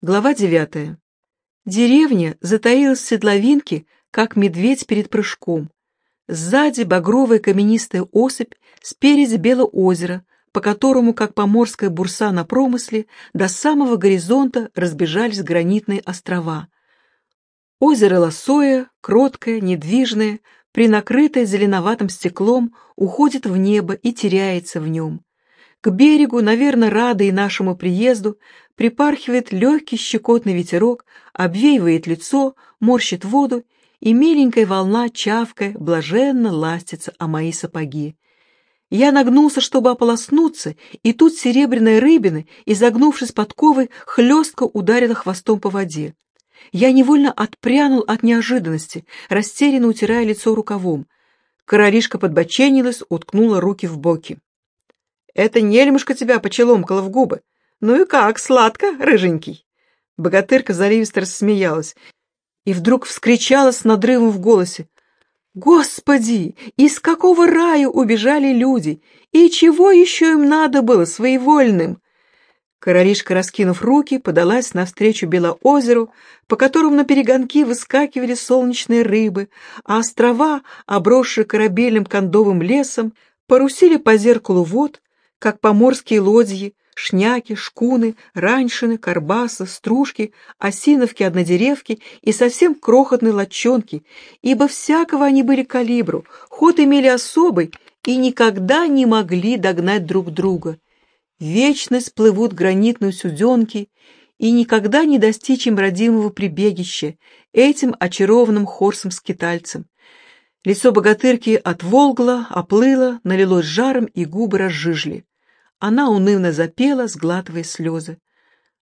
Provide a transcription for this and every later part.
Глава девятая. Деревня затаилась в седловинке, как медведь перед прыжком. Сзади багровая каменистая осыпь, спереди белое озеро, по которому, как поморская бурса на промысле, до самого горизонта разбежались гранитные острова. Озеро Лосое, кроткое, недвижное, принакрытое зеленоватым стеклом, уходит в небо и теряется в нем. К берегу, наверное, радый нашему приезду, припархивает легкий щекотный ветерок, обвеивает лицо, морщит воду, и миленькая волна, чавкая, блаженно ластится о мои сапоги. Я нагнулся, чтобы ополоснуться, и тут серебряная рыбина, изогнувшись подковой, хлестко ударила хвостом по воде. Я невольно отпрянул от неожиданности, растерянно утирая лицо рукавом. Королишка подбоченилась, уткнула руки в боки. «Это нельмушка тебя почеломкала в губы. Ну и как, сладко, рыженький?» Богатырка заливисто рассмеялась и вдруг вскричала с надрывом в голосе. «Господи, из какого рая убежали люди? И чего еще им надо было, своевольным?» Королишка, раскинув руки, подалась навстречу Белоозеру, по которому на перегонки выскакивали солнечные рыбы, а острова, обросшие корабельным кондовым лесом, порусили по зеркалу вод, как поморские лодьи, шняки, шкуны, раньшины, карбасы, стружки, осиновки, однодеревки и совсем крохотные лодчонки, ибо всякого они были калибру, ход имели особый и никогда не могли догнать друг друга вечность плывут гранитные суденки, и никогда не достичь им родимого прибегища, этим очарованным хорсом-скитальцем. Лицо богатырки отволгло, оплыло, налилось жаром, и губы разжижли. Она унывно запела, сглатывая слезы.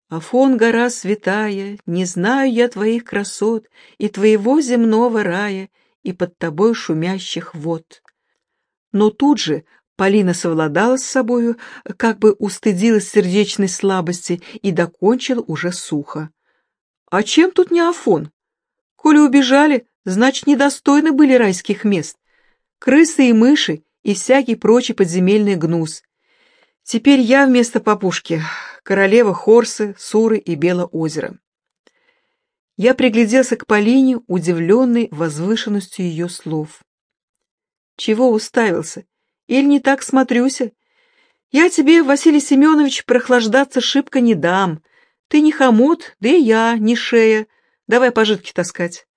«Афон, гора святая, не знаю я твоих красот и твоего земного рая, и под тобой шумящих вод». Но тут же, Полина совладала с собою, как бы устыдилась сердечной слабости и докончила уже сухо. «А чем тут не Афон? Коли убежали, значит, недостойны были райских мест. Крысы и мыши и всякий прочий подземельный гнус. Теперь я вместо папушки, королева Хорсы, Суры и Белоозера». Я пригляделся к Полине, удивленный возвышенностью ее слов. «Чего уставился?» Или не так смотрюся? Я тебе, Василий Семенович, прохлаждаться шибко не дам. Ты не хомут, да и я не шея. Давай пожитки таскать.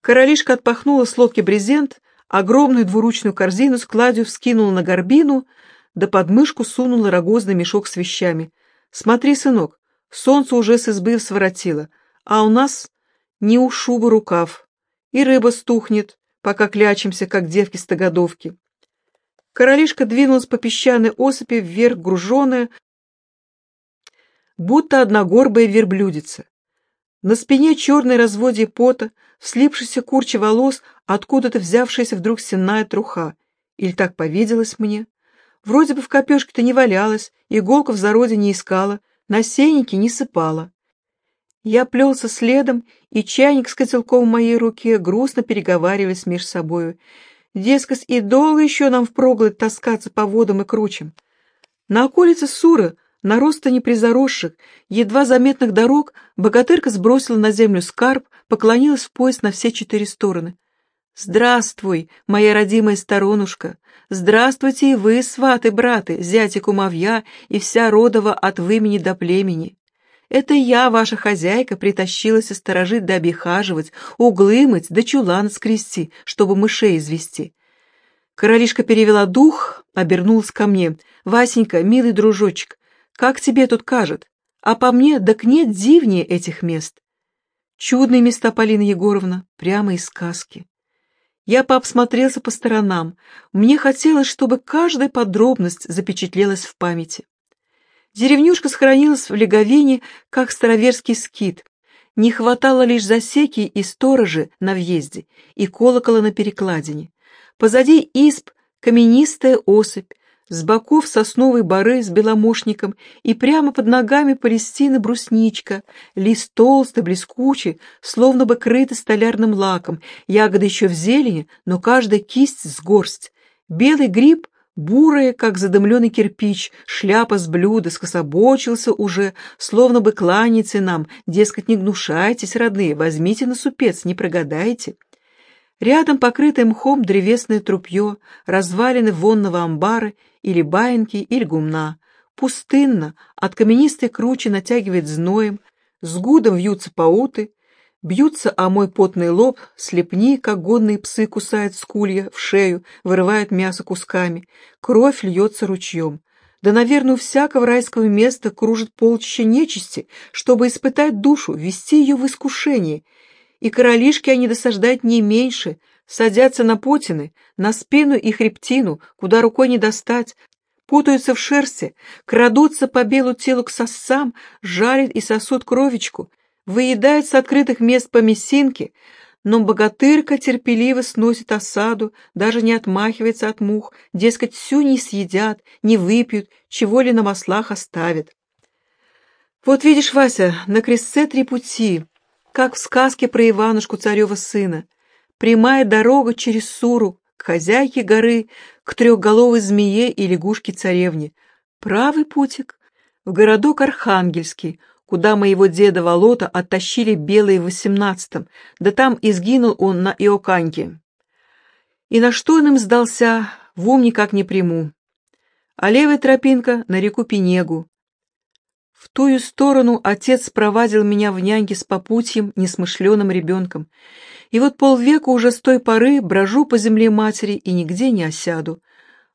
Королишка отпахнула с лодки брезент, огромную двуручную корзину с кладью вскинула на горбину, да под мышку сунула рогозный мешок с вещами. Смотри, сынок, солнце уже с избы своротило, а у нас не у шубы рукав, и рыба стухнет, пока клячемся, как девки-стогодовки. Королишка двинулась по песчаной осыпи вверх груженная, будто одногорбая верблюдица. На спине черной разводье пота, слипшейся курчи волос, откуда-то взявшаяся вдруг сенная труха. Или так повиделось мне. Вроде бы в копешке-то не валялась, иголку в зароде не искала, на сеннике не сыпала. Я плелся следом, и чайник с котелком в моей руке грустно переговаривались между собою. Дескать, и долго еще нам впроголодь таскаться по водам и кручам. На околице Суры, на роста непризаросших, едва заметных дорог, богатырка сбросила на землю скарб, поклонилась в пояс на все четыре стороны. «Здравствуй, моя родимая сторонушка! Здравствуйте и вы, сваты-браты, зяти кумовья и вся родова от вымени до племени!» Это я, ваша хозяйка, притащилась сторожить да обихаживать, углы мыть да чулан скрести, чтобы мышей извести. Королишка перевела дух, обернулась ко мне. «Васенька, милый дружочек, как тебе тут кажет? А по мне, так нет дивнее этих мест». Чудные места, Полина Егоровна, прямо из сказки. Я пообсмотрелся по сторонам. Мне хотелось, чтобы каждая подробность запечатлелась в памяти. Деревнюшка сохранилась в Леговине, как староверский скит. Не хватало лишь засеки и сторожи на въезде и колокола на перекладине. Позади изб каменистая осыпь, с боков сосновой боры с беломошником и прямо под ногами Палестины брусничка, лист толстый, блескучий, словно бы крытый столярным лаком, ягоды еще в зелени, но каждая кисть с горсть. Белый гриб Бурая, как задымленный кирпич, шляпа с блюда, скособочился уже, словно бы кланяется нам, дескать, не гнушайтесь, родные, возьмите на супец, не прогадайте. Рядом покрытое мхом древесное трупье, развалины вонного амбара или баинки, или гумна. Пустынно, от каменистой кручи натягивает зноем, с гудом вьются пауты, бьются о мой потный лоб, слепни, как годные псы кусают скулья в шею, вырывают мясо кусками, кровь льется ручьем. Да, наверное, у всякого райского места кружит полчища нечисти, чтобы испытать душу, ввести ее в искушение. И королишки они досаждают не меньше, садятся на потины, на спину и хребтину, куда рукой не достать, путаются в шерсти, крадутся по белу телу к сосам, жарят и сосут кровечку, выедают с открытых мест по мясинке, но богатырка терпеливо сносит осаду, даже не отмахивается от мух, дескать, всю не съедят, не выпьют, чего ли на маслах оставят. Вот видишь, Вася, на крестце три пути, как в сказке про Иванушку царева сына. Прямая дорога через Суру, к хозяйке горы, к трехголовой змее и лягушке-царевне. Правый путик — в городок Архангельский, куда моего деда Волота оттащили белые в восемнадцатом, да там и сгинул он на Иоканьке. И на что он им сдался, в ум никак не приму. А левая тропинка на реку Пенегу. В тую сторону отец проводил меня в няньке с попутьем, несмышленым ребенком, и вот полвека уже с той поры брожу по земле матери и нигде не осяду.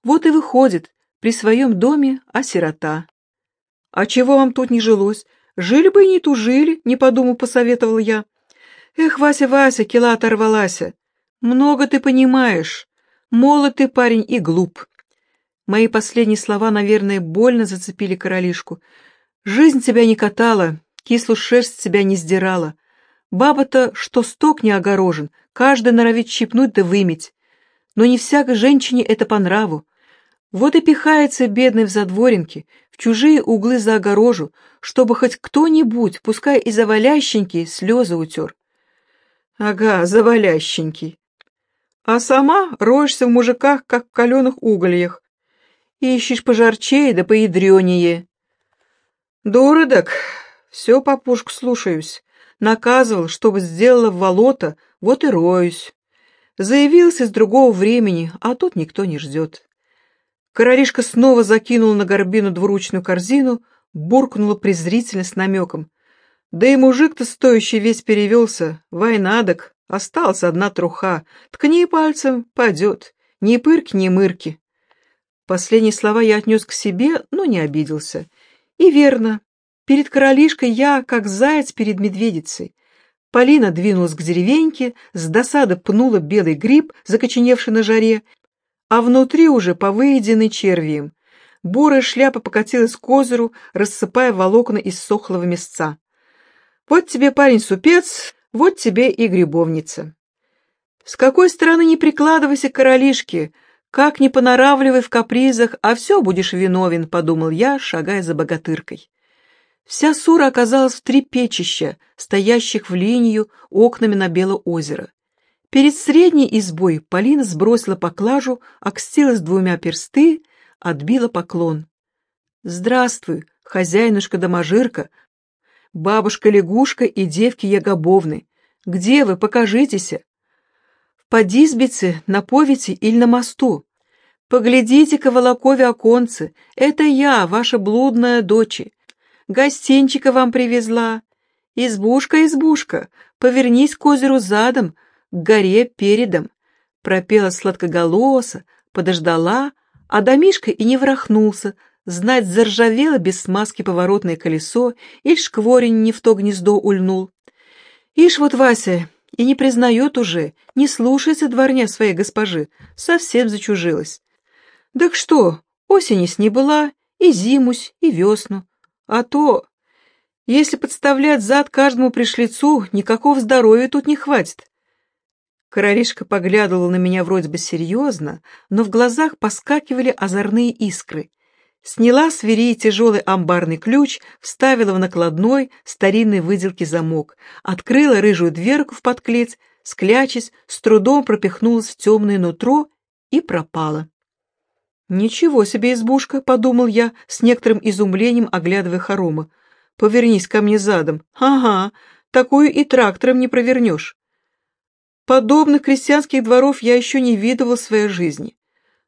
Вот и выходит, при своем доме осирота. А чего вам тут не жилось? Жили бы и не тужили, не подумав, посоветовал я. Эх, Вася, Вася, кила оторвалась. Много ты понимаешь. Молод ты парень и глуп. Мои последние слова, наверное, больно зацепили королишку. Жизнь тебя не катала, кислую шерсть тебя не сдирала. Баба-то, что сток не огорожен, каждый норовит щипнуть да выметь. Но не всякой женщине это по нраву. Вот и пихается бедный в задворенке, в чужие углы за огорожу, чтобы хоть кто-нибудь, пускай и завалященький, слезы утер. Ага, завалященький. А сама роешься в мужиках, как в каленых угольях. Ищешь пожарчее да поядренее. Дуродок, все по пушку слушаюсь. Наказывал, чтобы сделала в волота, вот и роюсь. Заявился с другого времени, а тут никто не ждет. Королишка снова закинул на горбину двуручную корзину, буркнула презрительно с намеком. Да и мужик-то стоящий весь перевелся, войнадок, осталась одна труха, ткни пальцем, пойдет, ни пырки, ни мырки. Последние слова я отнес к себе, но не обиделся. И верно, Перед королишкой я, как заяц перед медведицей. Полина двинулась к деревеньке, с досады пнула белый гриб, закоченевший на жаре, а внутри уже повыеденный червием. Бурая шляпа покатилась к озеру, рассыпая волокна из сохлого мясца. Вот тебе, парень, супец, вот тебе и грибовница. С какой стороны не прикладывайся к королишке, как не понаравливай в капризах, а все будешь виновен, подумал я, шагая за богатыркой. Вся Сура оказалась в три печища, стоящих в линию окнами на Белое озеро. Перед средней избой Полина сбросила поклажу, окстилась двумя персты, отбила поклон. «Здравствуй, хозяинушка-доможирка, бабушка-лягушка и девки Ягобовны. Где вы, покажитесь?» «В подизбице, на повете или на мосту. Поглядите-ка, волокове оконце, это я, ваша блудная дочь гостинчика вам привезла. Избушка, избушка, повернись к озеру задом, к горе передом. Пропела сладкоголоса, подождала, а домишка и не врахнулся, знать заржавело без смазки поворотное колесо, или шкворень не в то гнездо ульнул. Ишь вот Вася, и не признает уже, не слушается дворня своей госпожи, совсем зачужилась. Так что, осени с ней была, и зимусь, и весну, а то, если подставлять зад каждому пришлицу, никакого здоровья тут не хватит. Королишка поглядывала на меня вроде бы серьезно, но в глазах поскакивали озорные искры. Сняла с двери тяжелый амбарный ключ, вставила в накладной старинной выделки замок, открыла рыжую дверку в подклеть, склячась, с трудом пропихнулась в темное нутро и пропала. «Ничего себе избушка», — подумал я, с некоторым изумлением оглядывая хорома. «Повернись ко мне задом. Ага, такую и трактором не провернешь». Подобных крестьянских дворов я еще не видывал в своей жизни.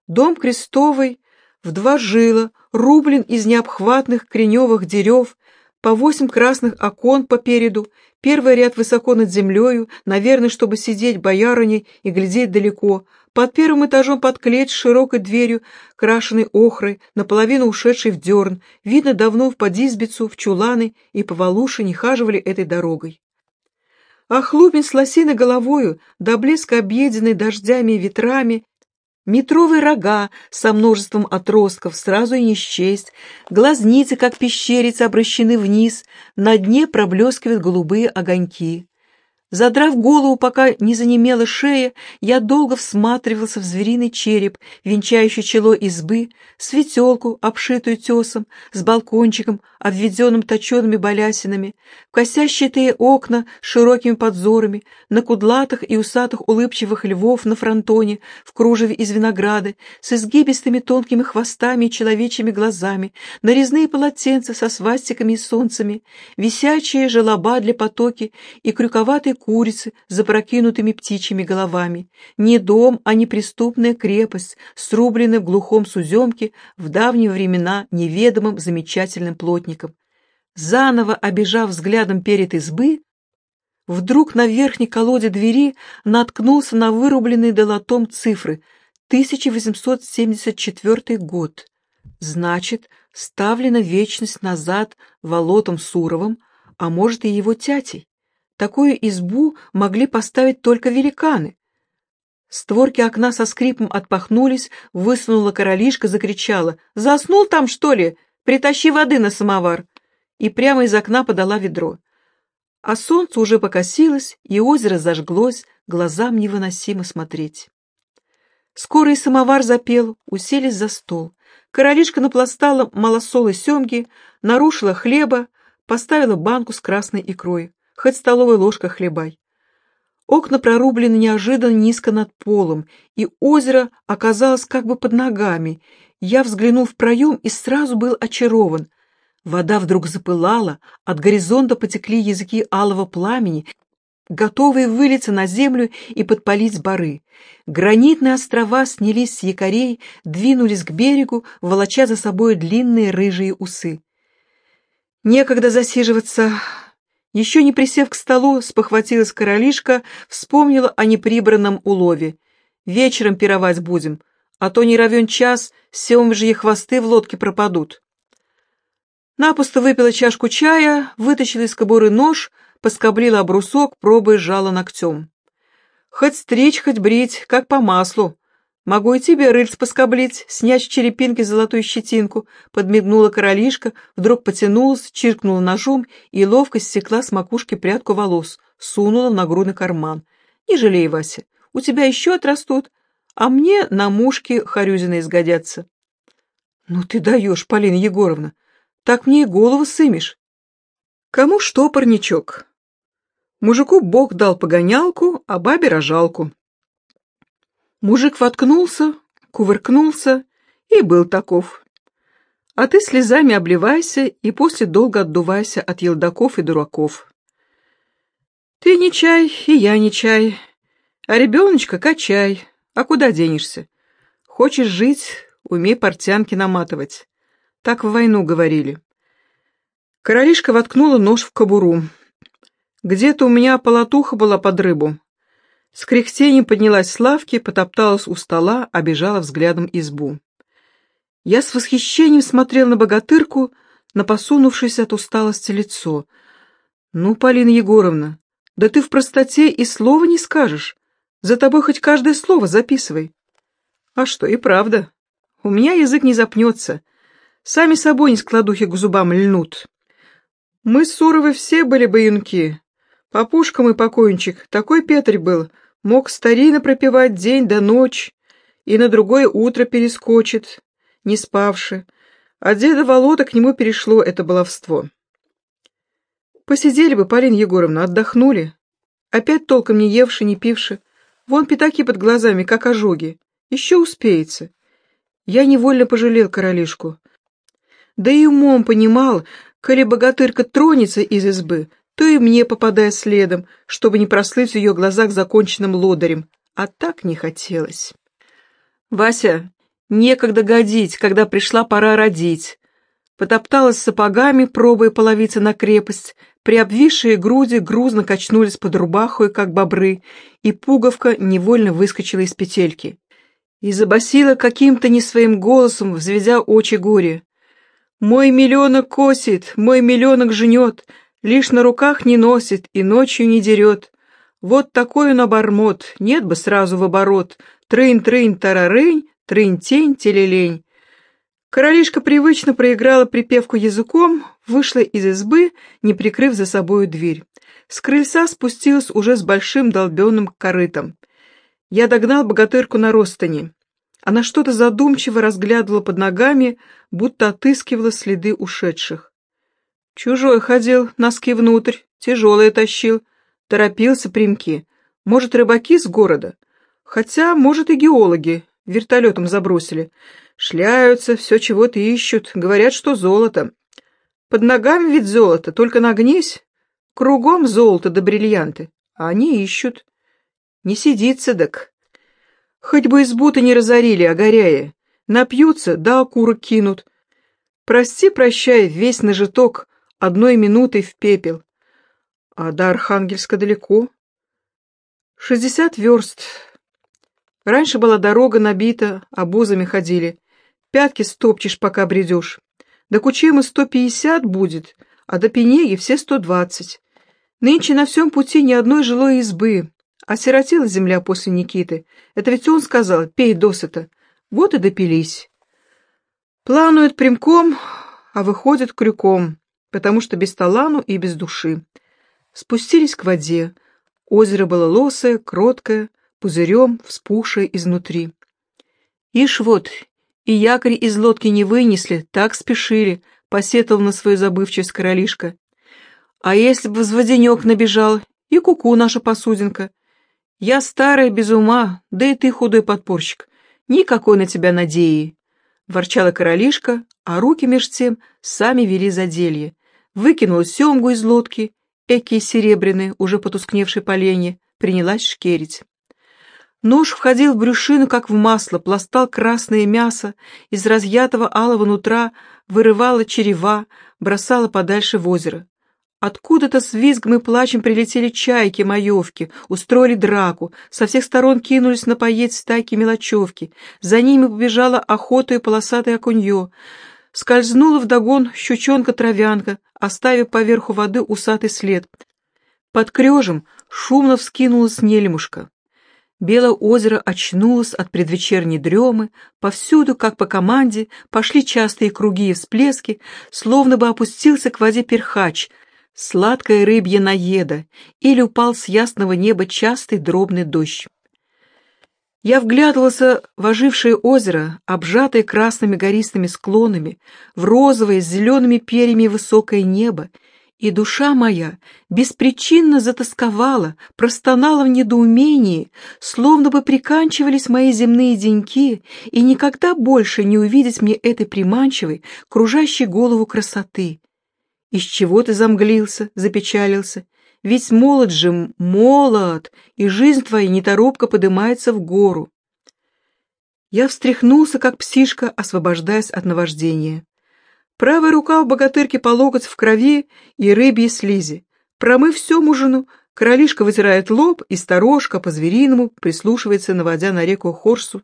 Дом крестовый, в два жила, рублен из необхватных креневых дерев, по восемь красных окон попереду, первый ряд высоко над землею, наверное, чтобы сидеть боярыней и глядеть далеко, под первым этажом под клеть с широкой дверью, крашенной охрой, наполовину ушедшей в дерн, видно давно в подизбицу, в чуланы и по Валуше не хаживали этой дорогой. А хлупин с лосиной головою, до блеска объеденный дождями и ветрами, Метровые рога со множеством отростков сразу и не счесть, глазницы, как пещерицы, обращены вниз, на дне проблескивают голубые огоньки. Задрав голову, пока не занемела шея, я долго всматривался в звериный череп, венчающий чело избы, светелку, обшитую тесом, с балкончиком, обведенным точеными балясинами, в косящие окна с широкими подзорами, на кудлатых и усатых улыбчивых львов на фронтоне, в кружеве из винограда, с изгибистыми тонкими хвостами и человечьими глазами, на резные полотенца со свастиками и солнцами, висячие желоба для потоки и крюковатые курицы с запрокинутыми птичьими головами. Не дом, а неприступная крепость, срубленная в глухом суземке в давние времена неведомым замечательным плотником. Заново обижав взглядом перед избы, вдруг на верхней колоде двери наткнулся на вырубленные долотом цифры 1874 год. Значит, ставлена вечность назад Волотом Суровым, а может и его тятей. Такую избу могли поставить только великаны. Створки окна со скрипом отпахнулись, высунула королишка, закричала «Заснул там, что ли? Притащи воды на самовар!» И прямо из окна подала ведро. А солнце уже покосилось, и озеро зажглось, глазам невыносимо смотреть. Скоро и самовар запел, уселись за стол. Королишка напластала малосолой семги, нарушила хлеба, поставила банку с красной икрой хоть столовой ложкой хлебай. Окна прорублены неожиданно низко над полом, и озеро оказалось как бы под ногами. Я взглянул в проем и сразу был очарован. Вода вдруг запылала, от горизонта потекли языки алого пламени, готовые вылиться на землю и подпалить бары. Гранитные острова снялись с якорей, двинулись к берегу, волоча за собой длинные рыжие усы. Некогда засиживаться еще не присев к столу, спохватилась королишка, вспомнила о неприбранном улове. «Вечером пировать будем, а то не равен час, семжьи хвосты в лодке пропадут». Напусто выпила чашку чая, вытащила из кобуры нож, поскоблила обрусок, пробуя жало ногтем. «Хоть стричь, хоть брить, как по маслу», «Могу и тебе рыльц поскоблить, снять с черепинки золотую щетинку», — подмигнула королишка, вдруг потянулась, чиркнула ножом и ловко стекла с макушки прядку волос, сунула в нагрудный карман. «Не жалей, Вася, у тебя еще отрастут, а мне на мушке харюзины изгодятся». «Ну ты даешь, Полина Егоровна, так мне и голову сымешь». «Кому что, парничок?» Мужику Бог дал погонялку, а бабе рожалку. Мужик воткнулся, кувыркнулся и был таков. А ты слезами обливайся и после долго отдувайся от елдаков и дураков. Ты не чай, и я не чай, а ребеночка качай, а куда денешься? Хочешь жить, умей портянки наматывать. Так в войну говорили. Королишка воткнула нож в кобуру. Где-то у меня полотуха была под рыбу. С кряхтением поднялась с лавки, потопталась у стола, обижала взглядом избу. Я с восхищением смотрел на богатырку, на посунувшееся от усталости лицо. «Ну, Полина Егоровна, да ты в простоте и слова не скажешь. За тобой хоть каждое слово записывай». «А что, и правда. У меня язык не запнется. Сами собой не складухи к зубам льнут. Мы с Суровой все были бы юнки. Папушка мой покойничек, такой Петрь был, мог старинно пропевать день до ночь и на другое утро перескочит, не спавши, а деда Волода к нему перешло это баловство. Посидели бы, Полина Егоровна, отдохнули. Опять толком не евши, не пивши. Вон пятаки под глазами, как ожоги. Еще успеется. Я невольно пожалел королишку. Да и умом понимал, коли богатырка тронется из избы, то и мне попадая следом, чтобы не прослыть в ее глазах законченным лодырем, а так не хотелось. Вася, некогда годить, когда пришла пора родить. Потопталась сапогами, пробуя половиться на крепость, приобвисшие груди грузно качнулись под рубахой, как бобры, и пуговка невольно выскочила из петельки. И забасила каким-то не своим голосом, взведя очи горе. «Мой миллионок косит, мой миллионок жнет, лишь на руках не носит и ночью не дерет. Вот такой он обормот, нет бы сразу в оборот. Трынь-трынь-тарарынь, трынь-тень-телелень. Королишка привычно проиграла припевку языком, вышла из избы, не прикрыв за собою дверь. С крыльца спустилась уже с большим долбенным корытом. Я догнал богатырку на ростоне. Она что-то задумчиво разглядывала под ногами, будто отыскивала следы ушедших. Чужой ходил, носки внутрь, тяжелые тащил, торопился примки. Может, рыбаки с города? Хотя, может, и геологи вертолетом забросили. Шляются, все чего-то ищут, говорят, что золото. Под ногами ведь золото, только нагнись. Кругом золото да бриллианты, а они ищут. Не сидится, дак. Хоть бы избу-то не разорили, огоряя. Напьются, да окурок кинут. Прости-прощай, весь нажиток, одной минутой в пепел. А до Архангельска далеко. Шестьдесят верст. Раньше была дорога набита, обозами ходили. Пятки стопчешь, пока бредешь. До Кучемы сто пятьдесят будет, а до Пенеги все сто двадцать. Нынче на всем пути ни одной жилой избы. Осиротела земля после Никиты. Это ведь он сказал, пей досыта. Вот и допились. Плануют прямком, а выходят крюком потому что без талану и без души. Спустились к воде. Озеро было лосое, кроткое, пузырем, вспухшее изнутри. Ишь вот, и якорь из лодки не вынесли, так спешили, посетовал на свою забывчивость королишка. А если бы взводенек набежал, и куку -ку наша посудинка. Я старая без ума, да и ты худой подпорщик. Никакой на тебя надеи. Ворчала королишка, а руки меж тем сами вели за делье. Выкинула семгу из лодки, эки серебряные, уже потускневшей поленье, принялась шкерить. Нож входил в брюшину, как в масло, пластал красное мясо, из разъятого алого нутра вырывала черева, бросала подальше в озеро. Откуда-то с визгом и плачем прилетели чайки, маевки, устроили драку, со всех сторон кинулись напоеть стайки мелочевки, за ними побежала охота и полосатое окунье. Скользнула вдогон щучонка-травянка, оставив поверху воды усатый след. Под крежем шумно вскинулась нельмушка. Белое озеро очнулось от предвечерней дремы, повсюду, как по команде, пошли частые круги и всплески, словно бы опустился к воде перхач, сладкая рыбья наеда, или упал с ясного неба частый дробный дождь. Я вглядывался в ожившее озеро, обжатое красными гористыми склонами, в розовое с зелеными перьями высокое небо, и душа моя беспричинно затасковала, простонала в недоумении, словно бы приканчивались мои земные деньки, и никогда больше не увидеть мне этой приманчивой, кружащей голову красоты. Из чего ты замглился, запечалился? Ведь молод же, молод, и жизнь твоя неторопко поднимается в гору. Я встряхнулся, как псишка, освобождаясь от наваждения. Правая рука у богатырки по локоть в крови и рыбьей слизи. Промыв все мужину, королишка вытирает лоб, и сторожка по-звериному прислушивается, наводя на реку Хорсу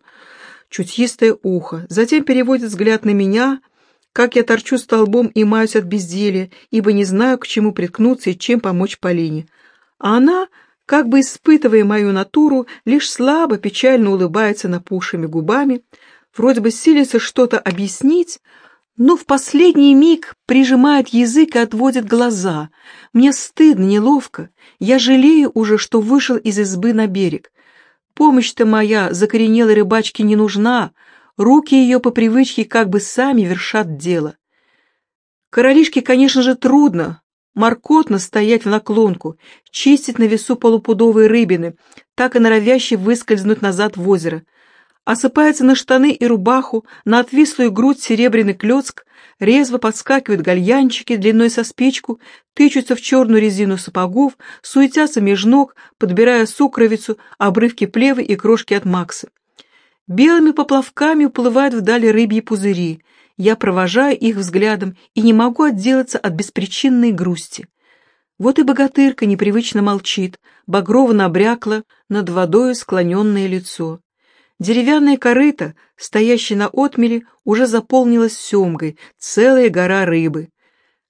чутьистое ухо. Затем переводит взгляд на меня — как я торчу столбом и маюсь от безделья, ибо не знаю, к чему приткнуться и чем помочь Полине. А она, как бы испытывая мою натуру, лишь слабо, печально улыбается напухшими губами, вроде бы силится что-то объяснить, но в последний миг прижимает язык и отводит глаза. Мне стыдно, неловко. Я жалею уже, что вышел из избы на берег. Помощь-то моя закоренелой рыбачке не нужна, руки ее по привычке как бы сами вершат дело. Королишке, конечно же, трудно, маркотно стоять в наклонку, чистить на весу полупудовые рыбины, так и норовяще выскользнуть назад в озеро. Осыпается на штаны и рубаху, на отвислую грудь серебряный клёцк, резво подскакивают гальянчики длиной со спичку, тычутся в черную резину сапогов, суетятся меж ног, подбирая сукровицу, обрывки плевы и крошки от Макса. Белыми поплавками уплывают вдали рыбьи пузыри. Я провожаю их взглядом и не могу отделаться от беспричинной грусти. Вот и богатырка непривычно молчит, багрово набрякло над водою склоненное лицо. Деревянная корыта, стоящая на отмеле, уже заполнилась семгой, целая гора рыбы.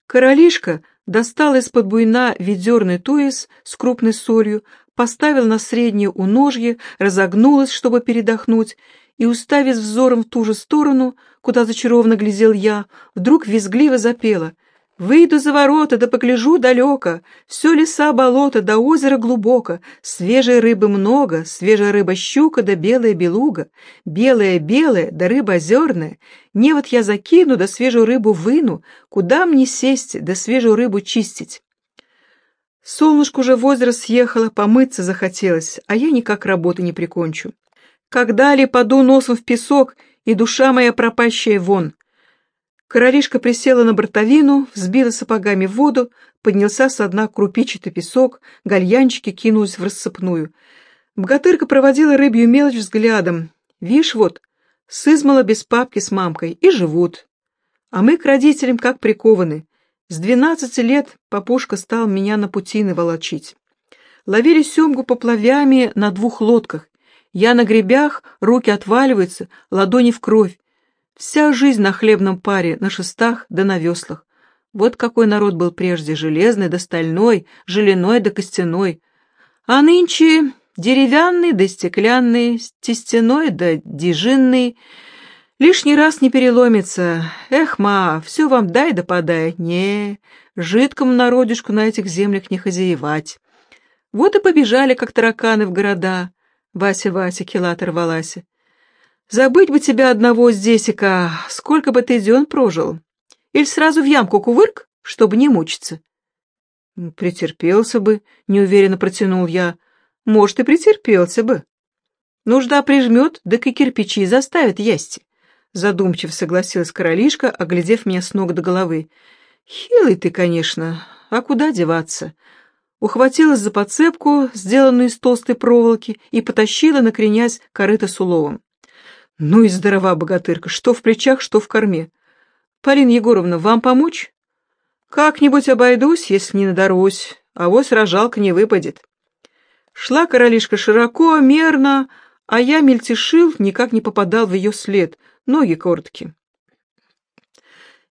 Королишка достала из-под буйна ведерный туес с крупной солью, поставила на среднее уножье, разогнулась, чтобы передохнуть, и, уставив взором в ту же сторону, куда зачарованно глядел я, вдруг визгливо запела — Выйду за ворота, да погляжу далеко, все леса, болото, да озеро глубоко, свежей рыбы много, свежая рыба-щука, да белая белуга, белая-белая, да рыба озерная. Не вот я закину, да свежую рыбу выну, куда мне сесть, да свежую рыбу чистить. Солнышко уже в озеро съехало, помыться захотелось, а я никак работы не прикончу. Когда ли паду носом в песок, и душа моя пропащая вон, Королишка присела на бортовину, взбила сапогами в воду, поднялся со дна крупичатый песок, гальянчики кинулись в рассыпную. Богатырка проводила рыбью мелочь взглядом. Вишь вот, сызмала без папки с мамкой и живут. А мы к родителям как прикованы. С двенадцати лет папушка стал меня на путины волочить. Ловили семгу поплавями на двух лодках. Я на гребях, руки отваливаются, ладони в кровь. Вся жизнь на хлебном паре, на шестах да на веслах. Вот какой народ был прежде, железный да стальной, желеной да костяной. А нынче деревянный да стеклянный, тестяной да дежинный. Лишний раз не переломится. Эх, ма, все вам дай да подай. Не, жидкому народишку на этих землях не хозяевать. Вот и побежали, как тараканы в города. Вася-Вася, килатор Валася. Забыть бы тебя одного здесь-ка, сколько бы ты дён прожил. Или сразу в ямку кувырк, чтобы не мучиться. Претерпелся бы, неуверенно протянул я. Может, и претерпелся бы. Нужда прижмет, да и кирпичи заставит есть. Задумчиво согласилась королишка, оглядев меня с ног до головы. Хилый ты, конечно, а куда деваться? Ухватилась за подцепку, сделанную из толстой проволоки, и потащила, накренясь, корыто с уловом. Ну и здорова богатырка, что в плечах, что в корме. Полина Егоровна, вам помочь? Как-нибудь обойдусь, если не надорусь, а вот рожалка не выпадет. Шла королишка широко, мерно, а я мельтешил, никак не попадал в ее след, ноги короткие.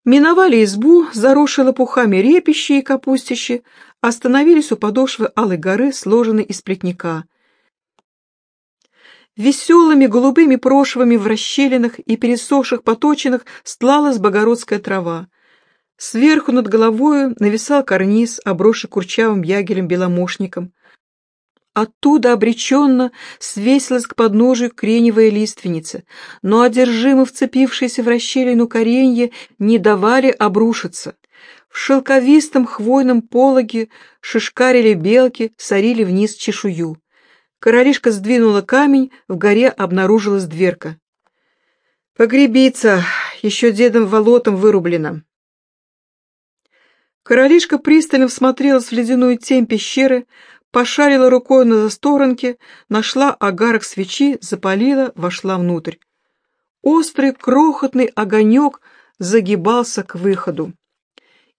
Миновали избу, заросшие лопухами репище и капустище, остановились у подошвы Алой горы, сложенной из плетника. Веселыми голубыми прошвами в расщелинах и пересохших поточинах стлалась богородская трава. Сверху над головою нависал карниз, обросший курчавым ягелем-беломошником. Оттуда обреченно свесилась к подножию креневая лиственница, но одержимо вцепившиеся в расщелину коренья не давали обрушиться. В шелковистом хвойном пологе шишкарили белки, сорили вниз чешую. Королишка сдвинула камень, в горе обнаружилась дверка. «Погребица, еще дедом Волотом вырублена». Королишка пристально всмотрелась в ледяную тень пещеры, пошарила рукой на засторонке, нашла огарок свечи, запалила, вошла внутрь. Острый, крохотный огонек загибался к выходу.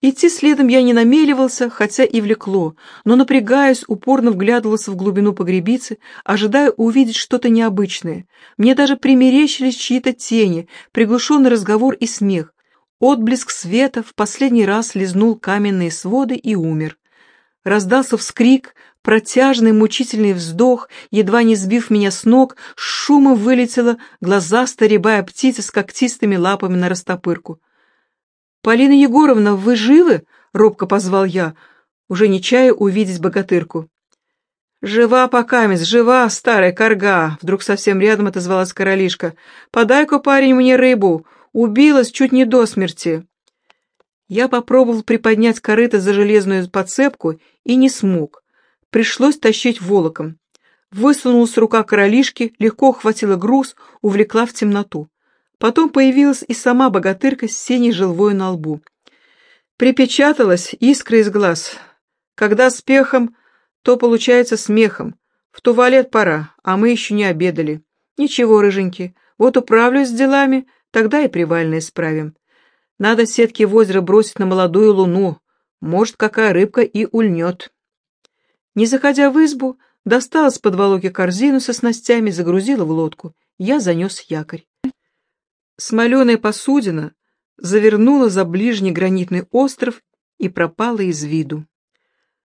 Идти следом я не намеливался, хотя и влекло, но, напрягаясь, упорно вглядывался в глубину погребицы, ожидая увидеть что-то необычное. Мне даже примерещились чьи-то тени, приглушенный разговор и смех. Отблеск света в последний раз лизнул каменные своды и умер. Раздался вскрик, протяжный мучительный вздох, едва не сбив меня с ног, шумом вылетела глазастая рябая птица с когтистыми лапами на растопырку. «Полина Егоровна, вы живы?» — робко позвал я, уже не чая увидеть богатырку. «Жива покамец, жива, старая корга!» — вдруг совсем рядом отозвалась королишка. «Подай-ка, парень, мне рыбу! Убилась чуть не до смерти!» Я попробовал приподнять корыто за железную подцепку и не смог. Пришлось тащить волоком. Высунулась рука королишки, легко ухватила груз, увлекла в темноту. Потом появилась и сама богатырка с синей желвой на лбу. Припечаталась искра из глаз. Когда с пехом, то получается смехом. В туалет пора, а мы еще не обедали. Ничего, рыженький, вот управлюсь с делами, тогда и привальное справим. Надо сетки в озеро бросить на молодую луну. Может, какая рыбка и ульнет. Не заходя в избу, достала с подволоки корзину со снастями, загрузила в лодку. Я занес якорь. Смоленая посудина завернула за ближний гранитный остров и пропала из виду.